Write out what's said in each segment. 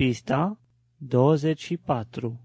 Pista 24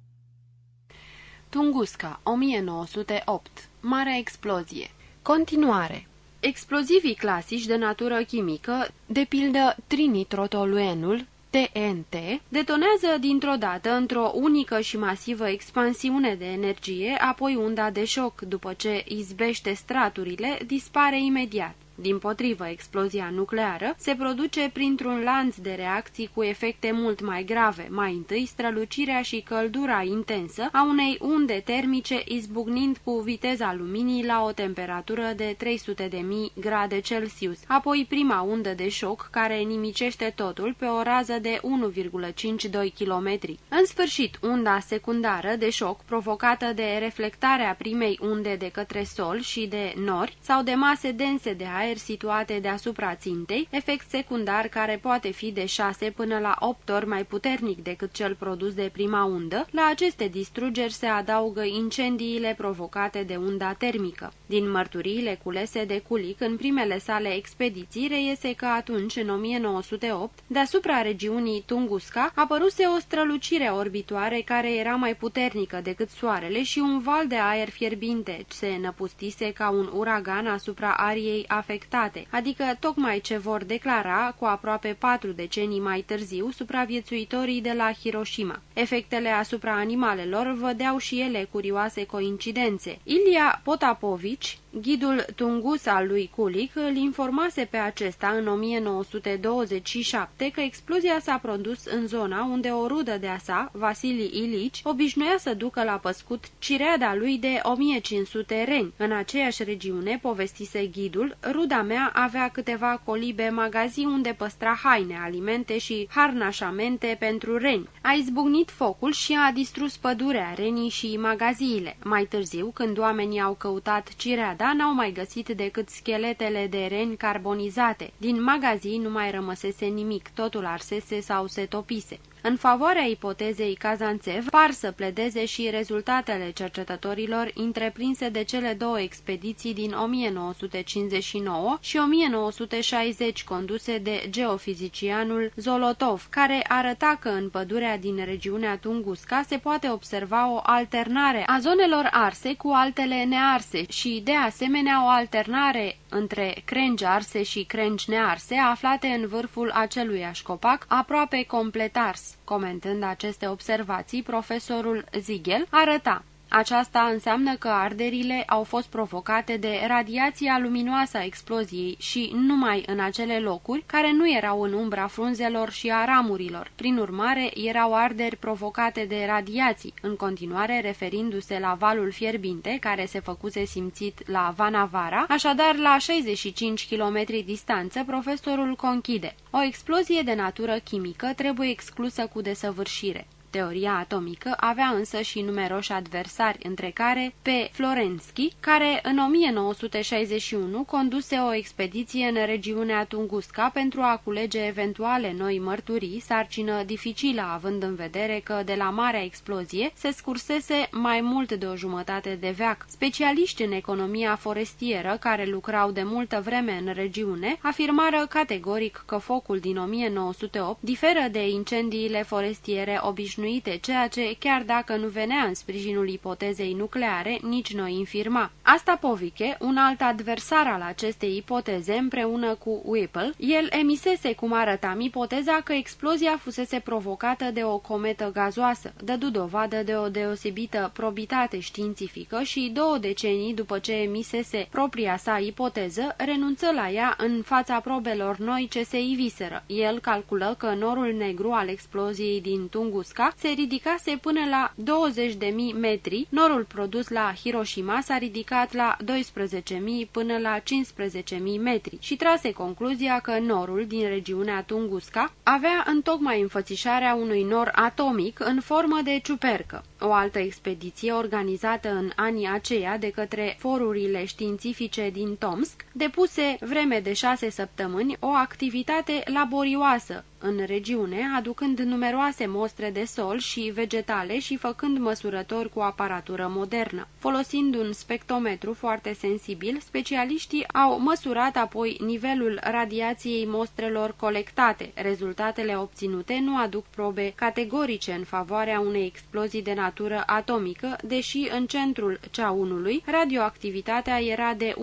Tunguska, 1908. Marea explozie. Continuare. Explozivii clasici de natură chimică, de pildă trinitrotoluenul, TNT, detonează dintr-o dată într-o unică și masivă expansiune de energie, apoi unda de șoc, după ce izbește straturile, dispare imediat. Din potrivă, explozia nucleară se produce printr-un lanț de reacții cu efecte mult mai grave, mai întâi strălucirea și căldura intensă a unei unde termice izbucnind cu viteza luminii la o temperatură de 300 de mii grade Celsius, apoi prima undă de șoc care nimicește totul pe o rază de 1,52 km. În sfârșit, unda secundară de șoc provocată de reflectarea primei unde de către sol și de nori sau de mase dense de aer aer situate deasupra țintei, efect secundar care poate fi de 6 până la 8 ori mai puternic decât cel produs de prima undă, la aceste distrugeri se adaugă incendiile provocate de unda termică. Din mărturiile culese de Culic în primele sale expediții reiese că atunci, în 1908, deasupra regiunii Tunguska, apăruse o strălucire orbitoare care era mai puternică decât soarele și un val de aer fierbinte se năpustise ca un uragan asupra ariei afectate afectate, adică tocmai ce vor declara cu aproape patru decenii mai târziu supraviețuitorii de la Hiroshima. Efectele asupra animalelor vădeau și ele curioase coincidențe. Ilia Potapovici, Ghidul Tungus al lui Kulik îl informase pe acesta în 1927 că explozia s-a produs în zona unde o rudă de-a sa, Vasili Ilici, obișnuia să ducă la păscut cireada lui de 1500 reni. În aceeași regiune, povestise ghidul, ruda mea avea câteva colibe magazii unde păstra haine, alimente și harnașamente pentru reni. A izbucnit focul și a distrus pădurea, renii și magaziile. Mai târziu, când oamenii au căutat cireada, da, n-au mai găsit decât scheletele de reni carbonizate. Din magazin nu mai rămăsese nimic, totul arsese sau se topise. În favoarea ipotezei Kazanțev par să pledeze și rezultatele cercetătorilor întreprinse de cele două expediții din 1959 și 1960 conduse de geofizicianul Zolotov, care arăta că în pădurea din regiunea Tunguska se poate observa o alternare a zonelor arse cu altele nearse și, de asemenea, o alternare între crengi arse și crengi nearse aflate în vârful aceluiași copac, aproape complet ars. Comentând aceste observații, profesorul Ziegel arăta aceasta înseamnă că arderile au fost provocate de radiația luminoasă a exploziei și numai în acele locuri care nu erau în umbra frunzelor și a ramurilor. Prin urmare, erau arderi provocate de radiații, în continuare referindu-se la valul fierbinte care se făcuse simțit la Vanavara, așadar la 65 km distanță, profesorul conchide. O explozie de natură chimică trebuie exclusă cu desăvârșire. Teoria atomică avea însă și numeroși adversari, între care pe Florensky, care în 1961 conduse o expediție în regiunea Tunguska pentru a culege eventuale noi mărturii, sarcină dificilă având în vedere că de la marea explozie se scursese mai mult de o jumătate de veac. Specialiști în economia forestieră, care lucrau de multă vreme în regiune, afirmară categoric că focul din 1908 diferă de incendiile forestiere obișnuite obișnuite, ceea ce, chiar dacă nu venea în sprijinul ipotezei nucleare, nici noi infirma. Asta Poviche, un alt adversar al acestei ipoteze, împreună cu Whipple, el emisese, cum arătam, ipoteza că explozia fusese provocată de o cometă gazoasă, dădu dovadă de o deosebită probitate științifică și două decenii după ce emisese propria sa ipoteză, renunță la ea în fața probelor noi ce se iviseră. El calculă că norul negru al exploziei din Tunguska se ridicase până la 20.000 metri, norul produs la Hiroshima s-a ridicat la 12.000 până la 15.000 metri și trase concluzia că norul din regiunea Tunguska avea întocmai înfățișarea unui nor atomic în formă de ciupercă. O altă expediție organizată în anii aceia de către forurile științifice din Tomsk depuse vreme de șase săptămâni o activitate laborioasă în regiune, aducând numeroase mostre de sol și vegetale și făcând măsurători cu aparatură modernă. Folosind un spectrometru foarte sensibil, specialiștii au măsurat apoi nivelul radiației mostrelor colectate. Rezultatele obținute nu aduc probe categorice în favoarea unei explozii de natură atomică, deși în centrul cea unului radioactivitatea era de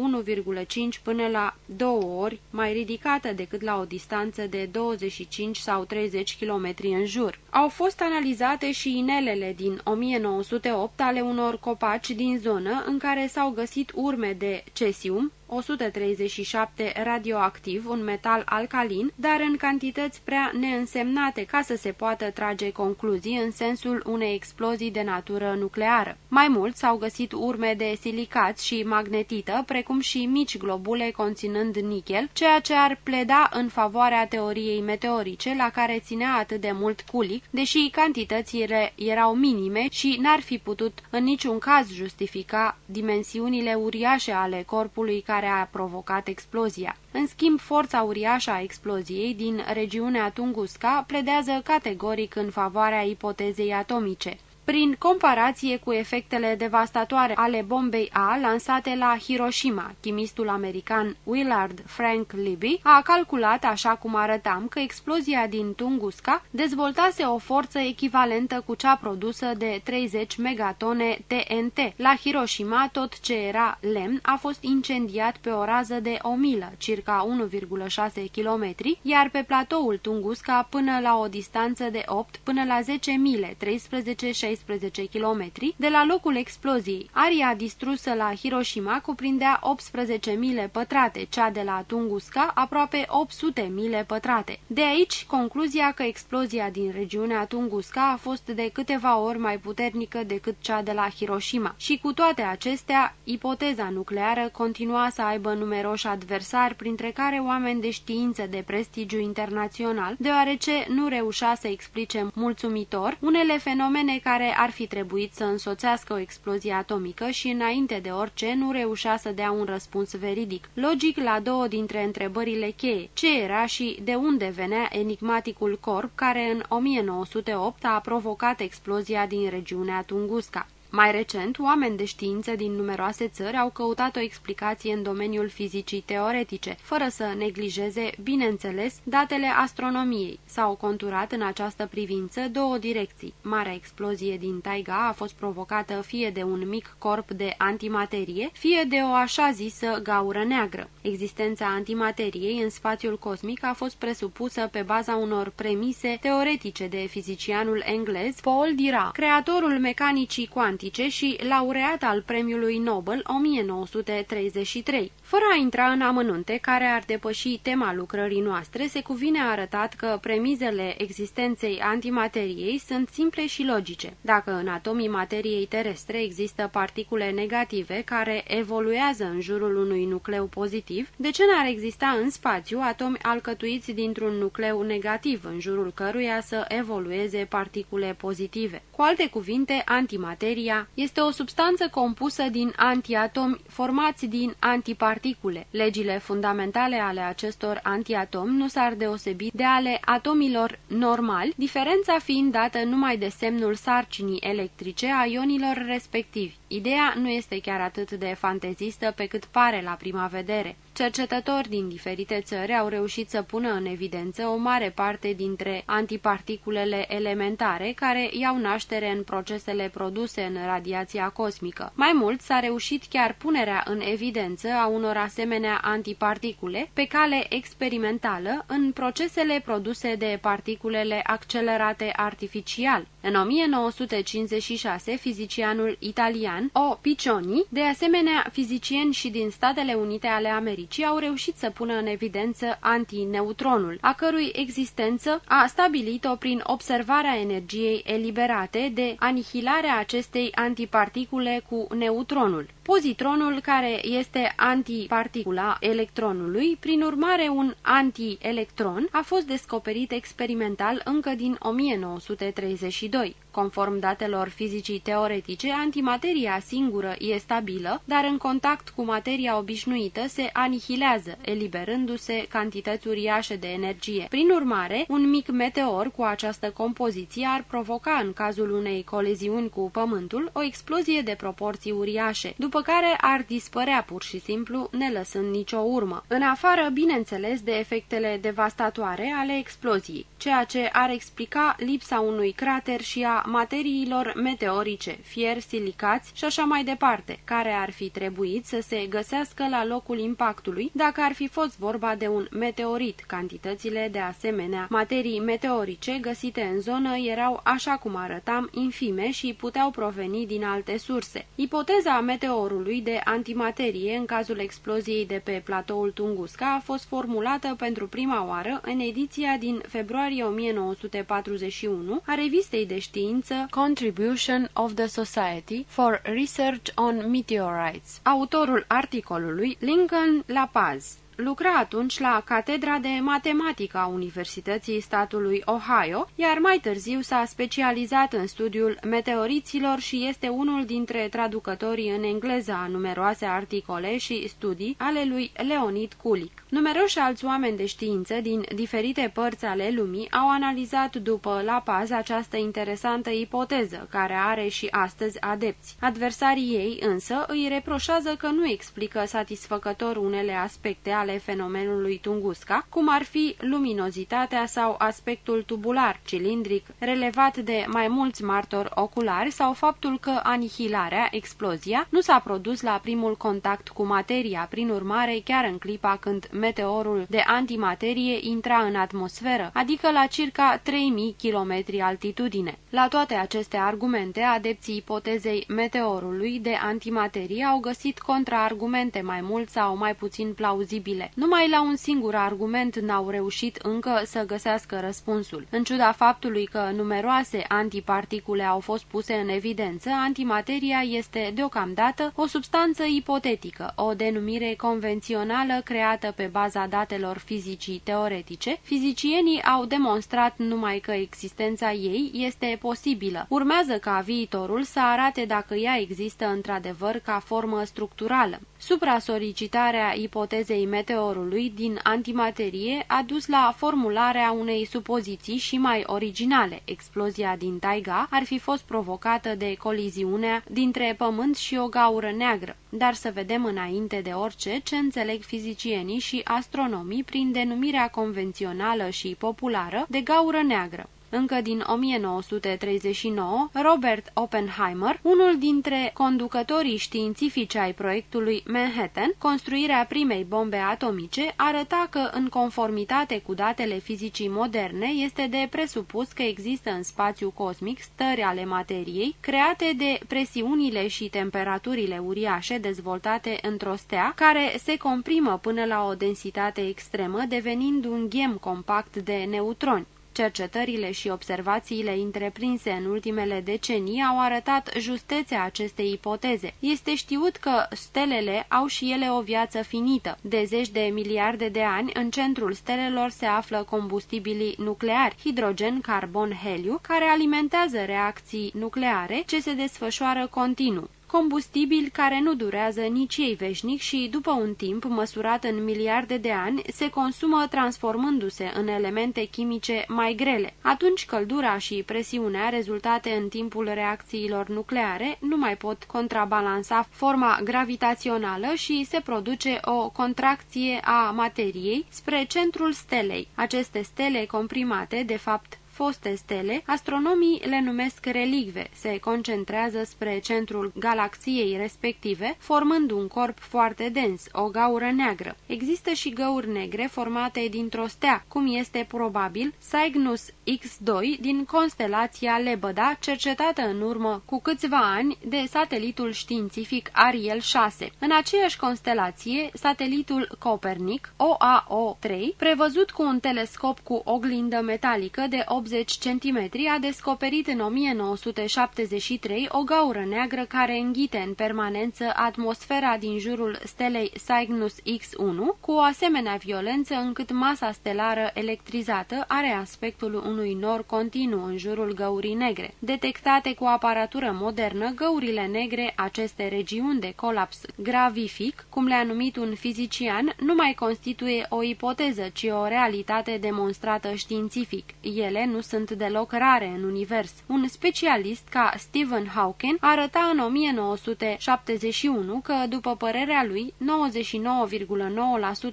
1,5 până la 2 ori mai ridicată decât la o distanță de 25 sau 30 km în jur. Au fost analizate și inelele din 1908 ale unor copaci din zonă în care s-au găsit urme de cesium, 137 radioactiv, un metal alcalin, dar în cantități prea neînsemnate ca să se poată trage concluzii în sensul unei explozii de natură nucleară. Mai mult s-au găsit urme de silicați și magnetită, precum și mici globule conținând nichel, ceea ce ar pleda în favoarea teoriei meteorice la care ținea atât de mult Culic, deși cantitățile erau minime și n-ar fi putut în niciun caz justifica dimensiunile uriașe ale corpului care care a provocat explozia. În schimb, forța uriașă a exploziei din regiunea Tunguska pledează categoric în favoarea ipotezei atomice prin comparație cu efectele devastatoare ale bombei A lansate la Hiroshima. Chimistul american Willard Frank Libby a calculat, așa cum arătam, că explozia din Tunguska dezvoltase o forță echivalentă cu cea produsă de 30 megatone TNT. La Hiroshima, tot ce era lemn a fost incendiat pe o rază de o milă, circa 1,6 km, iar pe platoul Tunguska până la o distanță de 8 până la 10 mile, 13 16 km de la locul exploziei. Aria distrusă la Hiroshima cuprindea 18 mile pătrate, cea de la Tunguska aproape 800 mile pătrate. De aici, concluzia că explozia din regiunea Tunguska a fost de câteva ori mai puternică decât cea de la Hiroshima. Și cu toate acestea, ipoteza nucleară continua să aibă numeroși adversari, printre care oameni de știință de prestigiu internațional, deoarece nu reușea să explice mulțumitor unele fenomene care care ar fi trebuit să însoțească o explozie atomică și, înainte de orice, nu reușea să dea un răspuns veridic. Logic la două dintre întrebările cheie. Ce era și de unde venea enigmaticul corp care în 1908 a provocat explozia din regiunea Tunguska? Mai recent, oameni de știință din numeroase țări au căutat o explicație în domeniul fizicii teoretice, fără să neglijeze, bineînțeles, datele astronomiei. S-au conturat în această privință două direcții. Marea explozie din taiga a fost provocată fie de un mic corp de antimaterie, fie de o așa zisă gaură neagră. Existența antimateriei în spațiul cosmic a fost presupusă pe baza unor premise teoretice de fizicianul englez Paul Dirac, creatorul mecanicii cuantice politice și laureat al Premiului Nobel 1933. Fără a intra în amănunte care ar depăși tema lucrării noastre, se cuvine arătat că premizele existenței antimateriei sunt simple și logice. Dacă în atomii materiei terestre există particule negative care evoluează în jurul unui nucleu pozitiv, de ce n-ar exista în spațiu atomi alcătuiți dintr-un nucleu negativ în jurul căruia să evolueze particule pozitive? Cu alte cuvinte, antimateria Materia este o substanță compusă din antiatomi formați din antiparticule. Legile fundamentale ale acestor antiatomi nu s-ar deosebi de ale atomilor normali, diferența fiind dată numai de semnul sarcinii electrice a ionilor respectivi. Ideea nu este chiar atât de fantezistă pe cât pare la prima vedere. Cercetători din diferite țări au reușit să pună în evidență o mare parte dintre antiparticulele elementare care iau naștere în procesele produse în radiația cosmică. Mai mult, s-a reușit chiar punerea în evidență a unor asemenea antiparticule pe cale experimentală în procesele produse de particulele accelerate artificial. În 1956, fizicianul italian O. Piccioni, de asemenea fizicieni și din Statele Unite ale Americii, au reușit să pună în evidență antineutronul, a cărui existență a stabilit-o prin observarea energiei eliberate de anihilarea acestei antiparticule cu neutronul. Pozitronul, care este antiparticula electronului, prin urmare un antielectron, a fost descoperit experimental încă din 1932. Conform datelor fizicii teoretice, antimateria materia singură e stabilă, dar în contact cu materia obișnuită se anihilează, eliberându-se cantități uriașe de energie. Prin urmare, un mic meteor cu această compoziție ar provoca, în cazul unei coleziuni cu Pământul, o explozie de proporții uriașe, după care ar dispărea pur și simplu, ne lăsând nicio urmă. În afară, bineînțeles, de efectele devastatoare ale exploziei, ceea ce ar explica lipsa unui crater și a materiilor meteorice, fier, silicați și așa mai departe, care ar fi trebuit să se găsească la locul impactului dacă ar fi fost vorba de un meteorit. Cantitățile de asemenea materii meteorice găsite în zonă erau, așa cum arătam, infime și puteau proveni din alte surse. Ipoteza meteorului de antimaterie în cazul exploziei de pe platoul Tunguska a fost formulată pentru prima oară în ediția din februarie 1941 a revistei de știință Contribution of the Society for Research on Meteorites. Autorul articolului Lincoln La Paz Lucra atunci la Catedra de Matematică a Universității statului Ohio, iar mai târziu s-a specializat în studiul meteoriților și este unul dintre traducătorii în engleză a numeroase articole și studii ale lui Leonid Kulik. Numeroși alți oameni de știință din diferite părți ale lumii au analizat după La Paz această interesantă ipoteză, care are și astăzi adepți. Adversarii ei însă îi reproșează că nu explică satisfăcător unele aspecte ale fenomenului Tunguska, cum ar fi luminozitatea sau aspectul tubular, cilindric, relevat de mai mulți martori oculari sau faptul că anihilarea, explozia, nu s-a produs la primul contact cu materia, prin urmare chiar în clipa când meteorul de antimaterie intra în atmosferă, adică la circa 3000 km altitudine. La toate aceste argumente, adepții ipotezei meteorului de antimaterie au găsit contraargumente mai mult sau mai puțin plauzibile. Numai la un singur argument n-au reușit încă să găsească răspunsul. În ciuda faptului că numeroase antiparticule au fost puse în evidență, antimateria este deocamdată o substanță ipotetică, o denumire convențională creată pe baza datelor fizicii teoretice, fizicienii au demonstrat numai că existența ei este posibilă. Urmează ca viitorul să arate dacă ea există într-adevăr ca formă structurală. Supra-solicitarea ipotezei meteorului din antimaterie a dus la formularea unei supoziții și mai originale. Explozia din taiga ar fi fost provocată de coliziunea dintre pământ și o gaură neagră. Dar să vedem înainte de orice ce înțeleg fizicienii și astronomii prin denumirea convențională și populară de gaură neagră încă din 1939, Robert Oppenheimer, unul dintre conducătorii științifici ai proiectului Manhattan, construirea primei bombe atomice, arăta că, în conformitate cu datele fizicii moderne, este de presupus că există în spațiu cosmic stări ale materiei, create de presiunile și temperaturile uriașe dezvoltate într-o stea, care se comprimă până la o densitate extremă, devenind un ghem compact de neutroni. Cercetările și observațiile întreprinse în ultimele decenii au arătat justețea acestei ipoteze. Este știut că stelele au și ele o viață finită. De zeci de miliarde de ani, în centrul stelelor se află combustibilii nucleari, hidrogen, carbon, heliu, care alimentează reacții nucleare ce se desfășoară continuu combustibil care nu durează nici ei veșnic și, după un timp măsurat în miliarde de ani, se consumă transformându-se în elemente chimice mai grele. Atunci căldura și presiunea rezultate în timpul reacțiilor nucleare nu mai pot contrabalansa forma gravitațională și se produce o contracție a materiei spre centrul stelei. Aceste stele comprimate, de fapt foste stele, astronomii le numesc relicve, se concentrează spre centrul galaxiei respective, formând un corp foarte dens, o gaură neagră. Există și găuri negre formate dintr-o stea, cum este probabil Cygnus X2 din constelația Lebăda, cercetată în urmă cu câțiva ani de satelitul științific Ariel 6. În aceeași constelație, satelitul Copernic, OAO-3, prevăzut cu un telescop cu oglindă metalică de 80 80 cm a descoperit în 1973 o gaură neagră care înghite în permanență atmosfera din jurul stelei Cygnus X1 cu o asemenea violență încât masa stelară electrizată are aspectul unui nor continuu în jurul găurii negre. Detectate cu aparatură modernă, găurile negre, aceste regiuni de colaps gravific, cum le-a numit un fizician, nu mai constituie o ipoteză, ci o realitate demonstrată științific. Ele nu sunt deloc rare în univers. Un specialist ca Stephen Hawking arăta în 1971 că, după părerea lui,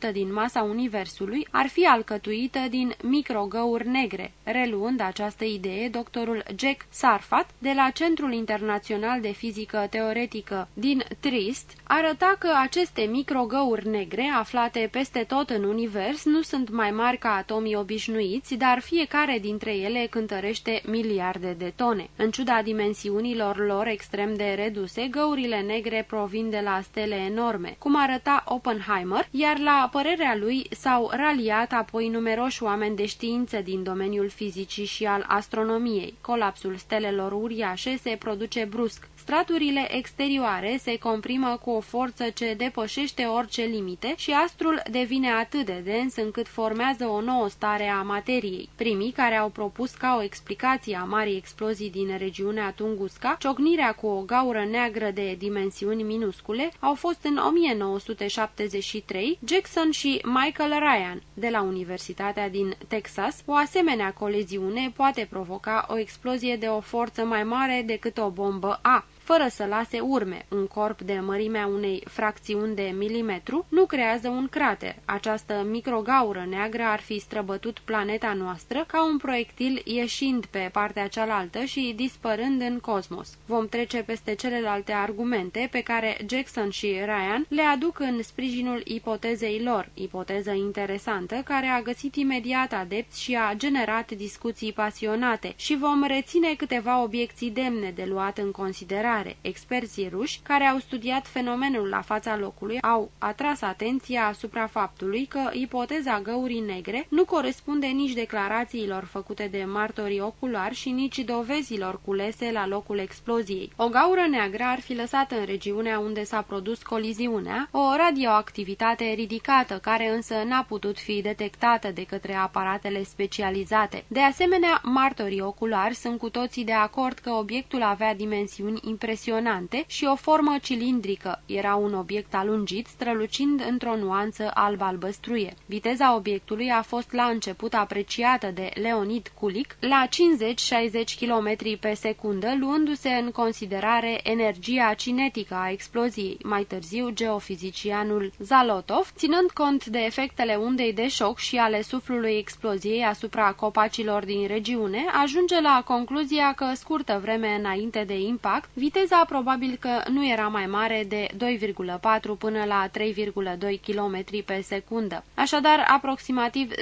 99,9% din masa universului ar fi alcătuită din microgăuri negre. Reluând această idee, doctorul Jack Sarfat, de la Centrul Internațional de Fizică Teoretică din Trist, arăta că aceste microgăuri negre, aflate peste tot în univers, nu sunt mai mari ca atomii obișnuiți, dar fiecare dintre ele cântărește miliarde de tone. În ciuda dimensiunilor lor extrem de reduse, găurile negre provin de la stele enorme, cum arăta Oppenheimer, iar la părerea lui s-au raliat apoi numeroși oameni de știință din domeniul fizicii și al astronomiei. Colapsul stelelor uriașe se produce brusc. Straturile exterioare se comprimă cu o forță ce depășește orice limite și astrul devine atât de dens încât formează o nouă stare a materiei. Primii care au propus ca o explicație a marii explozii din regiunea Tunguska, ciocnirea cu o gaură neagră de dimensiuni minuscule, au fost în 1973 Jackson și Michael Ryan de la Universitatea din Texas. O asemenea coleziune poate provoca o explozie de o forță mai mare decât o bombă A fără să lase urme. Un corp de mărimea unei fracțiuni de milimetru nu creează un crater. Această microgaură neagră ar fi străbătut planeta noastră ca un proiectil ieșind pe partea cealaltă și dispărând în cosmos. Vom trece peste celelalte argumente pe care Jackson și Ryan le aduc în sprijinul ipotezei lor, ipoteză interesantă care a găsit imediat adepți și a generat discuții pasionate și vom reține câteva obiecții demne de luat în considerare cercetare. Experții ruși, care au studiat fenomenul la fața locului, au atras atenția asupra faptului că ipoteza găurii negre nu corespunde nici declarațiilor făcute de martorii oculari și nici dovezilor culese la locul exploziei. O gaură neagră ar fi lăsat în regiunea unde s-a produs coliziunea o radioactivitate ridicată, care însă n-a putut fi detectată de către aparatele specializate. De asemenea, martorii oculari sunt cu toții de acord că obiectul avea dimensiuni impresionante impresionante și o formă cilindrică. Era un obiect alungit, strălucind într-o nuanță alb-albăstruie. Viteza obiectului a fost la început apreciată de Leonid Kulik la 50-60 km pe secundă, luându-se în considerare energia cinetică a exploziei. Mai târziu, geofizicianul Zalotov, ținând cont de efectele undei de șoc și ale suflului exploziei asupra copacilor din regiune, ajunge la concluzia că scurtă vreme înainte de impact, Viteza probabil că nu era mai mare de 2,4 până la 3,2 km pe secundă, așadar aproximativ 10.000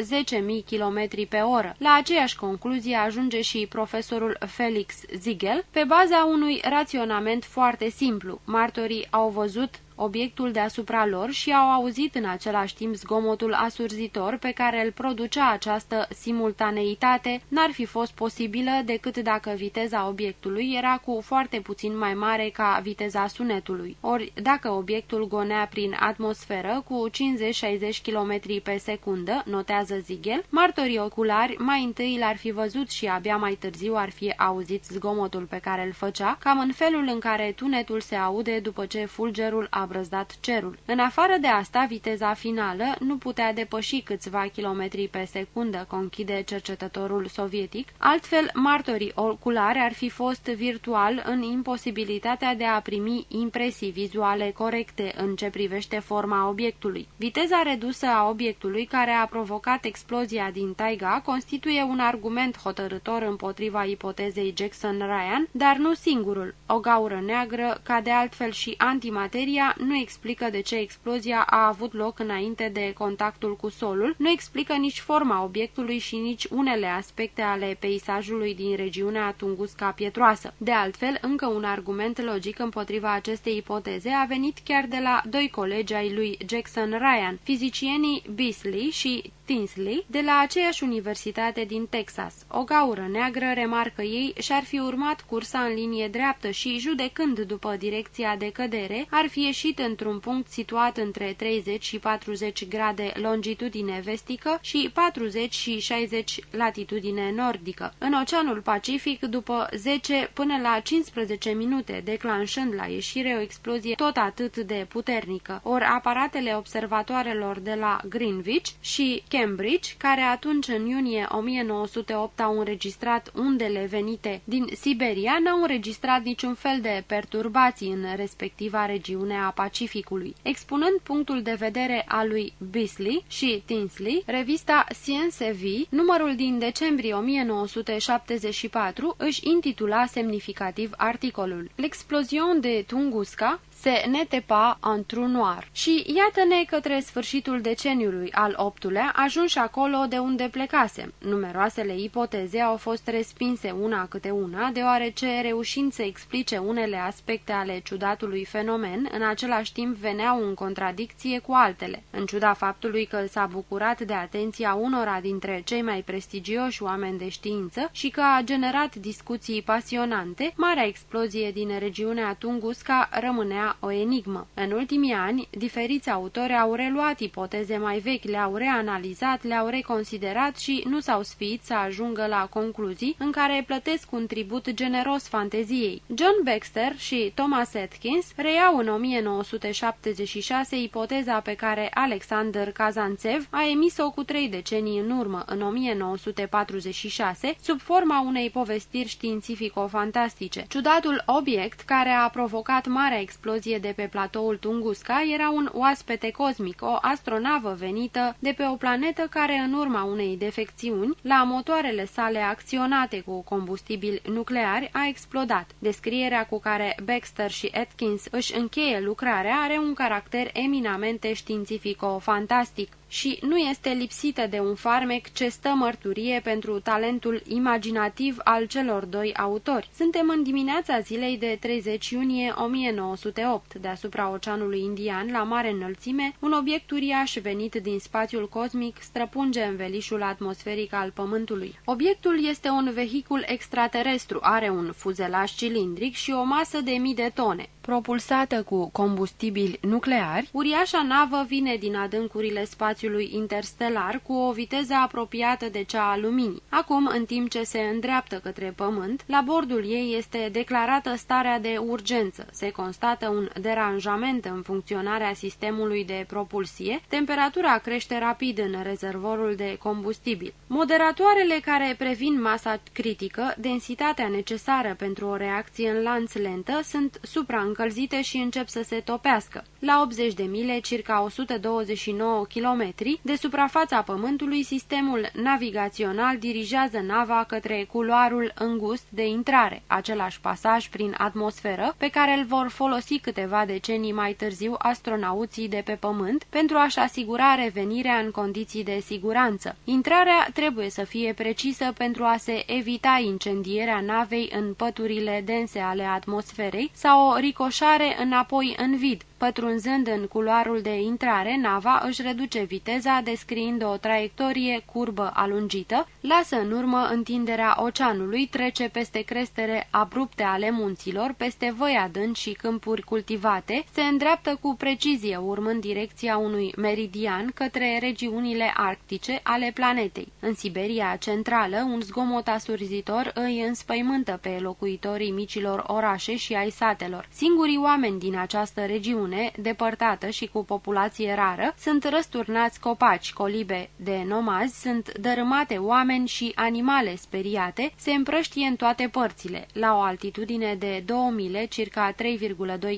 km pe oră. La aceeași concluzie ajunge și profesorul Felix Ziegel, pe baza unui raționament foarte simplu. Martorii au văzut obiectul deasupra lor și au auzit în același timp zgomotul asurzitor pe care îl producea această simultaneitate, n-ar fi fost posibilă decât dacă viteza obiectului era cu foarte puțin mai mare ca viteza sunetului. Ori, dacă obiectul gonea prin atmosferă cu 50-60 km pe secundă, notează Ziegel, martorii oculari mai întâi l-ar fi văzut și abia mai târziu ar fi auzit zgomotul pe care îl făcea, cam în felul în care tunetul se aude după ce fulgerul a brăzdat cerul. În afară de asta, viteza finală nu putea depăși câțiva kilometri pe secundă, conchide cercetătorul sovietic, altfel martorii oculari ar fi fost virtual în imposibilitatea de a primi impresii vizuale corecte în ce privește forma obiectului. Viteza redusă a obiectului care a provocat explozia din taiga constituie un argument hotărător împotriva ipotezei Jackson-Ryan, dar nu singurul. O gaură neagră, ca de altfel și antimateria, nu explică de ce explozia a avut loc înainte de contactul cu solul, nu explică nici forma obiectului și nici unele aspecte ale peisajului din regiunea Tungusca pietroasă. De altfel, încă un argument logic împotriva acestei ipoteze a venit chiar de la doi colegi ai lui Jackson Ryan, fizicienii Beasley și Tinsley, de la aceeași universitate din Texas. O gaură neagră, remarcă ei, și-ar fi urmat cursa în linie dreaptă și, judecând după direcția de cădere, ar fi ieșit într-un punct situat între 30 și 40 grade longitudine vestică și 40 și 60 latitudine nordică. În Oceanul Pacific, după 10 până la 15 minute, declanșând la ieșire o explozie tot atât de puternică, ori aparatele observatoarelor de la Greenwich și Cambridge, care atunci în iunie 1908 au înregistrat undele venite din Siberia, n-au înregistrat niciun fel de perturbații în respectiva regiune a Pacificului. Expunând punctul de vedere al lui Bisley și Tinsley, revista Science Vie, numărul din decembrie 1974, își intitula semnificativ articolul L'explosion de Tunguska se netepa într-un noir. Și iată-ne către sfârșitul deceniului al optulea, ajunși acolo de unde plecasem. Numeroasele ipoteze au fost respinse una câte una, deoarece, reușind să explice unele aspecte ale ciudatului fenomen, în același timp veneau în contradicție cu altele. În ciuda faptului că s-a bucurat de atenția unora dintre cei mai prestigioși oameni de știință și că a generat discuții pasionante, marea explozie din regiunea Tunguska rămânea o enigmă. În ultimii ani, diferiți autori au reluat ipoteze mai vechi, le-au reanalizat, le-au reconsiderat și nu s-au sfiit să ajungă la concluzii în care plătesc un tribut generos fanteziei. John Baxter și Thomas Atkins reiau în 1976 ipoteza pe care Alexander Kazantsev a emis-o cu trei decenii în urmă, în 1946, sub forma unei povestiri științifico-fantastice. Ciudatul obiect care a provocat marea explozie explozie de pe platoul Tunguska era un oaspete cosmic, o astronavă venită de pe o planetă care, în urma unei defecțiuni, la motoarele sale acționate cu combustibil nucleari, a explodat. Descrierea cu care Baxter și Atkins își încheie lucrarea are un caracter eminamente științifico-fantastic și nu este lipsită de un farmec ce stă mărturie pentru talentul imaginativ al celor doi autori. Suntem în dimineața zilei de 30 iunie 1908, deasupra Oceanului Indian, la mare înălțime, un obiect uriaș venit din spațiul cosmic străpunge învelișul atmosferic al Pământului. Obiectul este un vehicul extraterestru, are un fuzelaj cilindric și o masă de mii de tone. Propulsată cu combustibili nucleari, uriașa navă vine din adâncurile spațiului interstelar cu o viteză apropiată de cea a luminii. Acum, în timp ce se îndreaptă către Pământ, la bordul ei este declarată starea de urgență. Se constată un deranjament în funcționarea sistemului de propulsie, temperatura crește rapid în rezervorul de combustibil. Moderatoarele care previn masa critică, densitatea necesară pentru o reacție în lanț lentă, sunt supra încălzite și încep să se topească. La 80 de mile, circa 129 km, de suprafața Pământului, sistemul navigațional dirigează nava către culoarul îngust de intrare, același pasaj prin atmosferă pe care îl vor folosi câteva decenii mai târziu astronauții de pe Pământ pentru a-și asigura revenirea în condiții de siguranță. Intrarea trebuie să fie precisă pentru a se evita incendierea navei în păturile dense ale atmosferei sau o ricoșare înapoi în vid, Pătrunzând în culoarul de intrare, nava își reduce viteza, descriind o traiectorie curbă alungită, lasă în urmă întinderea oceanului, trece peste crestere abrupte ale munților, peste văi adânci și câmpuri cultivate, se îndreaptă cu precizie urmând direcția unui meridian către regiunile arctice ale planetei. În Siberia centrală, un zgomot asurzitor îi înspăimântă pe locuitorii micilor orașe și ai satelor. Singurii oameni din această regiune regiune depărtată și cu populație rară, sunt răsturnați copaci, colibe de nomazi, sunt dărâmate oameni și animale speriate, se împrăștie în toate părțile. La o altitudine de 2 mile, circa 3,2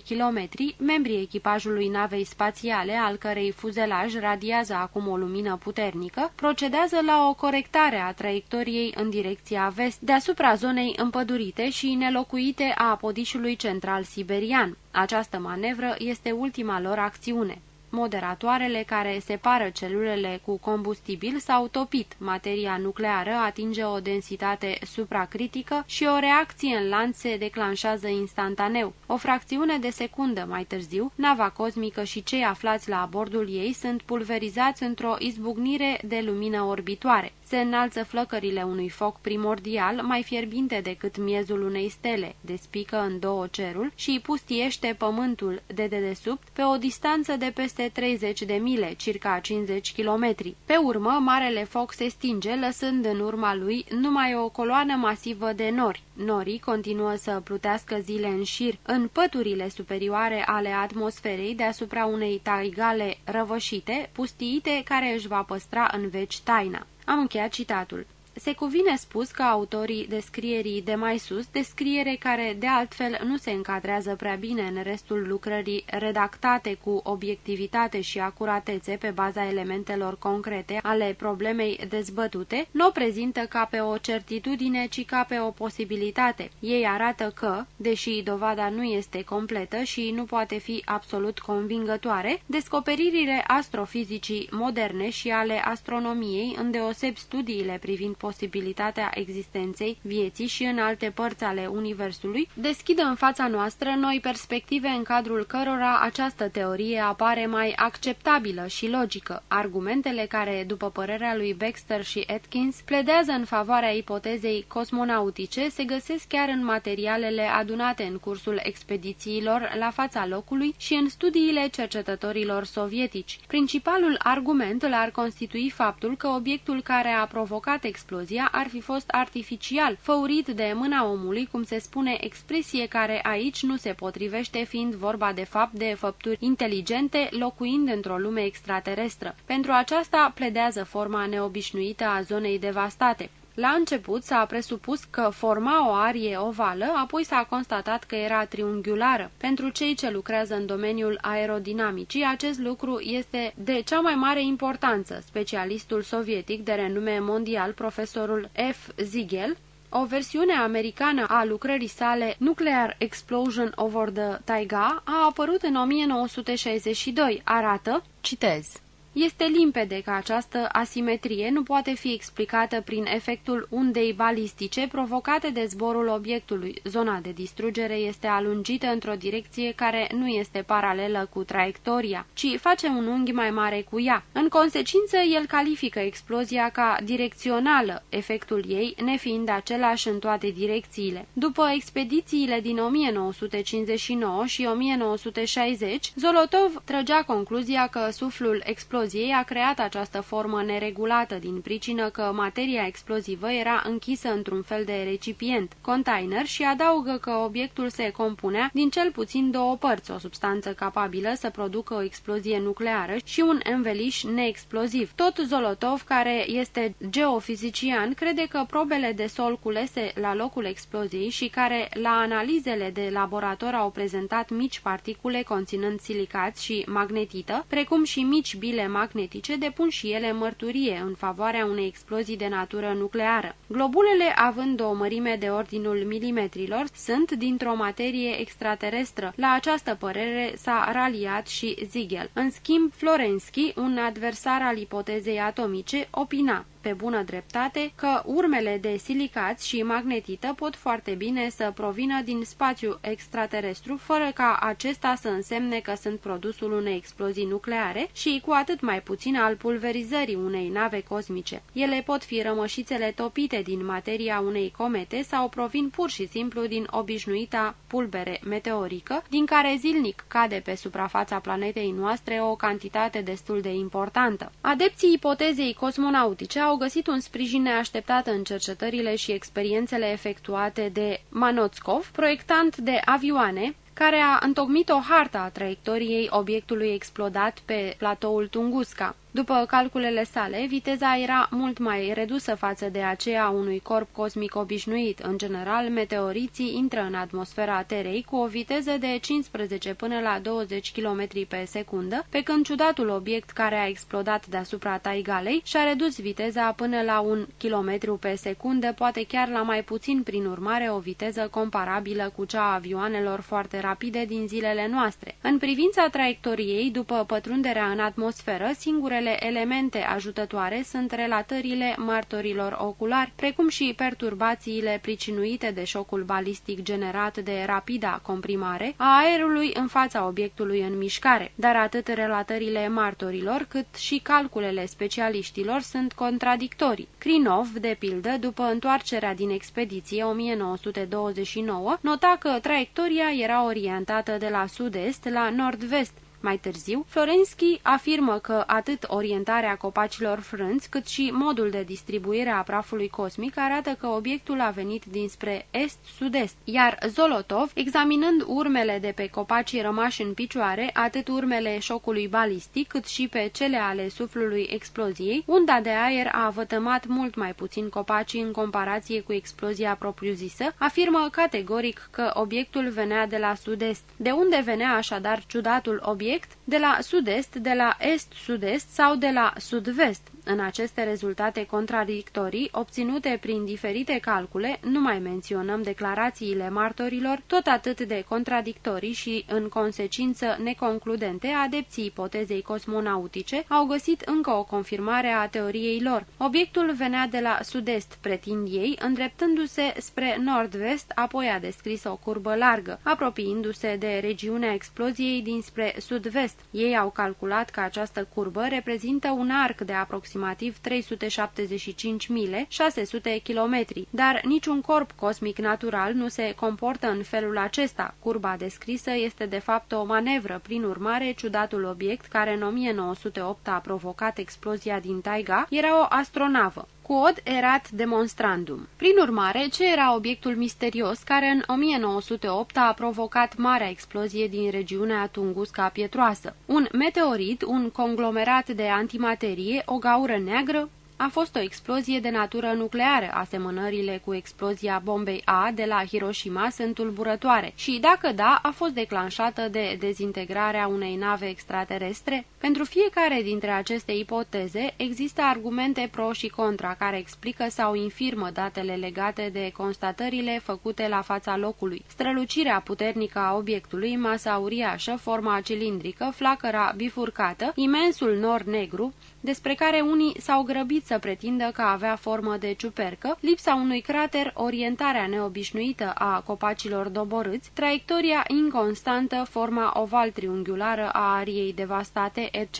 km, membrii echipajului navei spațiale, al cărei fuzelaj radiază acum o lumină puternică, procedează la o corectare a traiectoriei în direcția vest, deasupra zonei împădurite și nelocuite a podișului central siberian. Această manevră este ultima lor acțiune. Moderatoarele care separă celulele cu combustibil s-au topit, materia nucleară atinge o densitate supracritică și o reacție în lanț se declanșează instantaneu. O fracțiune de secundă mai târziu, nava cosmică și cei aflați la bordul ei sunt pulverizați într-o izbucnire de lumină orbitoare se înalță flăcările unui foc primordial mai fierbinte decât miezul unei stele, despică în două cerul și pustiește pământul de dedesubt pe o distanță de peste 30 de mile, circa 50 km. Pe urmă, marele foc se stinge, lăsând în urma lui numai o coloană masivă de nori. Norii continuă să plutească zile în șir în păturile superioare ale atmosferei deasupra unei taigale răvășite, pustiite, care își va păstra în veci taina. Am încheiat citatul. Se cuvine spus că autorii descrierii de mai sus, descriere care de altfel nu se încadrează prea bine în restul lucrării redactate cu obiectivitate și acuratețe pe baza elementelor concrete ale problemei dezbătute, nu o prezintă ca pe o certitudine, ci ca pe o posibilitate. Ei arată că, deși dovada nu este completă și nu poate fi absolut convingătoare, descoperirile astrofizicii moderne și ale astronomiei, îndeoseb studiile privind posibilitatea existenței vieții și în alte părți ale Universului, deschidă în fața noastră noi perspective în cadrul cărora această teorie apare mai acceptabilă și logică. Argumentele care, după părerea lui Baxter și Atkins, pledează în favoarea ipotezei cosmonautice se găsesc chiar în materialele adunate în cursul expedițiilor la fața locului și în studiile cercetătorilor sovietici. Principalul argument îl ar constitui faptul că obiectul care a provocat explozia explozia ar fi fost artificial, făurit de mâna omului, cum se spune, expresie care aici nu se potrivește, fiind vorba de fapt de făpturi inteligente, locuind într-o lume extraterestră. Pentru aceasta pledează forma neobișnuită a zonei devastate. La început s-a presupus că forma o arie ovală, apoi s-a constatat că era triunghiulară. Pentru cei ce lucrează în domeniul aerodinamicii, acest lucru este de cea mai mare importanță. Specialistul sovietic de renume mondial, profesorul F. Ziegel, o versiune americană a lucrării sale Nuclear Explosion over the Taiga a apărut în 1962. Arată, citez, este limpede că această asimetrie nu poate fi explicată prin efectul undei balistice provocate de zborul obiectului. Zona de distrugere este alungită într-o direcție care nu este paralelă cu traiectoria, ci face un unghi mai mare cu ea. În consecință, el califică explozia ca direcțională, efectul ei nefiind același în toate direcțiile. După expedițiile din 1959 și 1960, Zolotov trăgea concluzia că suflul explozii exploziei a creat această formă neregulată din pricină că materia explozivă era închisă într-un fel de recipient, container și adaugă că obiectul se compunea din cel puțin două părți, o substanță capabilă să producă o explozie nucleară și un înveliș neexploziv. Tot Zolotov, care este geofizician, crede că probele de sol culese la locul exploziei și care la analizele de laborator au prezentat mici particule conținând silicați și magnetită, precum și mici bile magnetice depun și ele mărturie în favoarea unei explozii de natură nucleară. Globulele, având o mărime de ordinul milimetrilor, sunt dintr-o materie extraterestră. La această părere s-a raliat și Ziegel. În schimb, Florensky, un adversar al ipotezei atomice, opina pe bună dreptate că urmele de silicați și magnetită pot foarte bine să provină din spațiu extraterestru, fără ca acesta să însemne că sunt produsul unei explozii nucleare și cu atât mai puțin al pulverizării unei nave cosmice. Ele pot fi rămășițele topite din materia unei comete sau provin pur și simplu din obișnuita pulbere meteorică, din care zilnic cade pe suprafața planetei noastre o cantitate destul de importantă. Adepții ipotezei cosmonautice au găsit un sprijin neașteptat în cercetările și experiențele efectuate de Manotskov, proiectant de avioane, care a întocmit o hartă a traiectoriei obiectului explodat pe platoul Tunguska. După calculele sale, viteza era mult mai redusă față de aceea unui corp cosmic obișnuit. În general, meteoriții intră în atmosfera Terei cu o viteză de 15 până la 20 km pe secundă, pe când ciudatul obiect care a explodat deasupra Taigalei și-a redus viteza până la un km pe secundă, poate chiar la mai puțin, prin urmare, o viteză comparabilă cu cea a avioanelor foarte rapide din zilele noastre. În privința traiectoriei, după pătrunderea în atmosferă, singurele elemente ajutătoare sunt relatările martorilor oculari, precum și perturbațiile pricinuite de șocul balistic generat de rapida comprimare a aerului în fața obiectului în mișcare, dar atât relatările martorilor cât și calculele specialiștilor sunt contradictorii. Crinov, de pildă, după întoarcerea din expediție 1929, nota că traiectoria era orientată de la sud-est la nord-vest, mai târziu, Florenski afirmă că atât orientarea copacilor frânți, cât și modul de distribuire a prafului cosmic arată că obiectul a venit dinspre est-sud-est, iar Zolotov, examinând urmele de pe copacii rămași în picioare, atât urmele șocului balistic, cât și pe cele ale suflului exploziei, unda de aer a vătămat mult mai puțin copacii în comparație cu explozia propriu-zisă, afirmă categoric că obiectul venea de la sud-est. De unde venea așadar ciudatul obiect obiect de la sud-est, de la est-sud-est sau de la sud-vest. În aceste rezultate contradictorii, obținute prin diferite calcule, nu mai menționăm declarațiile martorilor, tot atât de contradictorii și, în consecință, neconcludente, adepții ipotezei cosmonautice au găsit încă o confirmare a teoriei lor. Obiectul venea de la sud-est, pretind ei, îndreptându-se spre nord-vest, apoi a descris o curbă largă, apropiindu-se de regiunea exploziei dinspre sud-vest. Ei au calculat că această curbă reprezintă un arc de aproximativ aproximativ 375 mile, 600 kilometri, dar niciun corp cosmic natural nu se comportă în felul acesta. Curba descrisă este de fapt o manevră, prin urmare, ciudatul obiect care în 1908 a provocat explozia din Taiga era o astronavă quod erat demonstrandum. Prin urmare, ce era obiectul misterios care în 1908 a provocat marea explozie din regiunea Tunguska pietroasă? Un meteorit, un conglomerat de antimaterie, o gaură neagră, a fost o explozie de natură nucleară. Asemănările cu explozia bombei A de la Hiroshima sunt tulburătoare și, dacă da, a fost declanșată de dezintegrarea unei nave extraterestre? Pentru fiecare dintre aceste ipoteze există argumente pro și contra care explică sau infirmă datele legate de constatările făcute la fața locului. Strălucirea puternică a obiectului, masa uriașă, forma cilindrică, flacăra bifurcată, imensul nor negru, despre care unii s-au grăbit să pretindă că avea formă de ciupercă, lipsa unui crater, orientarea neobișnuită a copacilor doborâți, traiectoria inconstantă, forma oval triunghiulară a ariei devastate, etc.,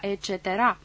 etc.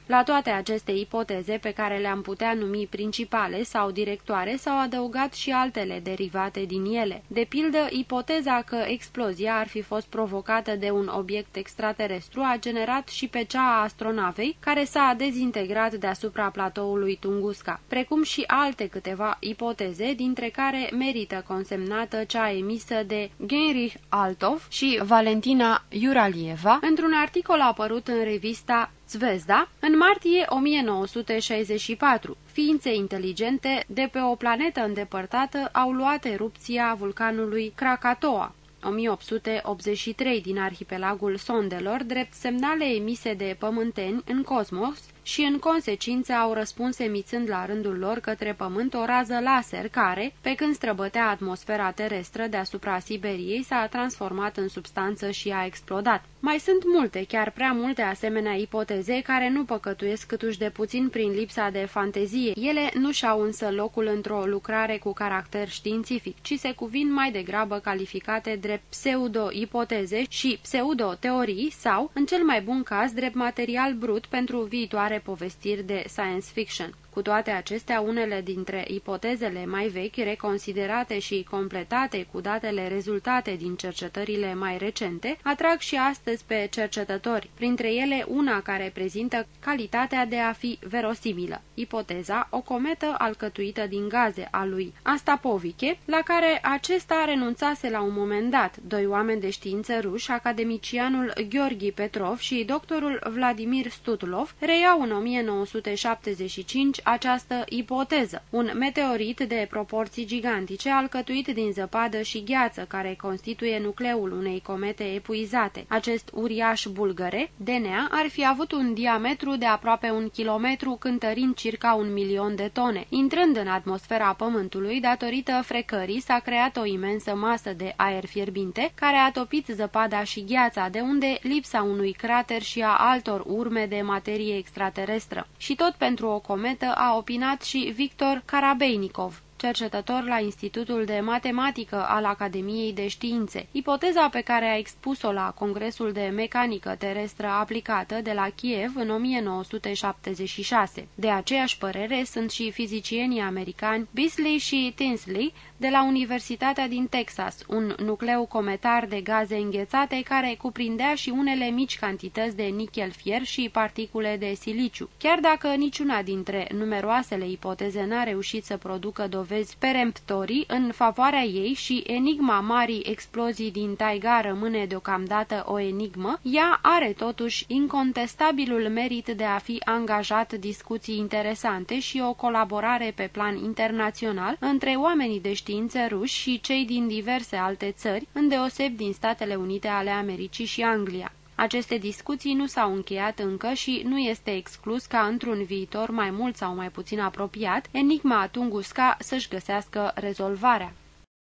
La toate aceste ipoteze pe care le-am putea numi principale sau directoare s-au adăugat și altele derivate din ele. De pildă, ipoteza că explozia ar fi fost provocată de un obiect extraterestru a generat și pe cea a astronavei, care s-a dezintegrat deasupra platoului Tunguska, precum și alte câteva ipoteze, dintre care merită consemnată cea emisă de Genrich Altov și Valentina Iuralieva într-un articol apărut în revista Zvezda în martie 1964. Ființe inteligente de pe o planetă îndepărtată au luat erupția vulcanului Krakatoa. 1883 din arhipelagul Sondelor, drept semnale emise de pământeni în cosmos și în consecință au răspuns emițând la rândul lor către pământ o rază laser care, pe când străbătea atmosfera terestră deasupra Siberiei, s-a transformat în substanță și a explodat. Mai sunt multe, chiar prea multe asemenea ipoteze care nu păcătuiesc câtuși de puțin prin lipsa de fantezie. Ele nu și-au însă locul într-o lucrare cu caracter științific, ci se cuvin mai degrabă calificate drept pseudo-ipoteze și pseudo-teorii sau, în cel mai bun caz, drept material brut pentru viitoare povestiri de science fiction. Cu toate acestea, unele dintre ipotezele mai vechi, reconsiderate și completate cu datele rezultate din cercetările mai recente, atrag și astăzi pe cercetători, printre ele una care prezintă calitatea de a fi verosimilă. Ipoteza, o cometă alcătuită din gaze a lui Astapoviche, la care acesta renunțase la un moment dat. Doi oameni de știință ruși, academicianul Gheorghi Petrov și doctorul Vladimir Stutlov, reiau în 1975 această ipoteză. Un meteorit de proporții gigantice, alcătuit din zăpadă și gheață, care constituie nucleul unei comete epuizate. Acest uriaș bulgăre, DNA, ar fi avut un diametru de aproape un kilometru, cântărind circa un milion de tone. Intrând în atmosfera Pământului, datorită frecării, s-a creat o imensă masă de aer fierbinte, care a topit zăpada și gheața, de unde lipsa unui crater și a altor urme de materie extraterestră. Și tot pentru o cometă a opinat și Victor Karabeinikov cercetător la Institutul de Matematică al Academiei de Științe. Ipoteza pe care a expus-o la Congresul de Mecanică Terestră Aplicată de la Kiev în 1976. De aceeași părere sunt și fizicienii americani Bisley și Tinsley de la Universitatea din Texas, un nucleu cometar de gaze înghețate care cuprindea și unele mici cantități de nichel-fier și particule de siliciu. Chiar dacă niciuna dintre numeroasele ipoteze n-a reușit să producă dovezi peremptorii în favoarea ei și enigma marii explozii din taiga rămâne deocamdată o enigmă, ea are totuși incontestabilul merit de a fi angajat discuții interesante și o colaborare pe plan internațional între oamenii de știință științe ruși și cei din diverse alte țări, îndeoseb din Statele Unite ale Americii și Anglia. Aceste discuții nu s-au încheiat încă și nu este exclus ca într-un viitor mai mult sau mai puțin apropiat, enigma Tunguska să-și găsească rezolvarea.